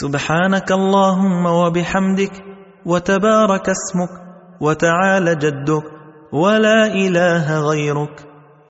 سبحانك اللهم وبحمدك وتبارك اسمك وتعالى جدك ولا إله غيرك.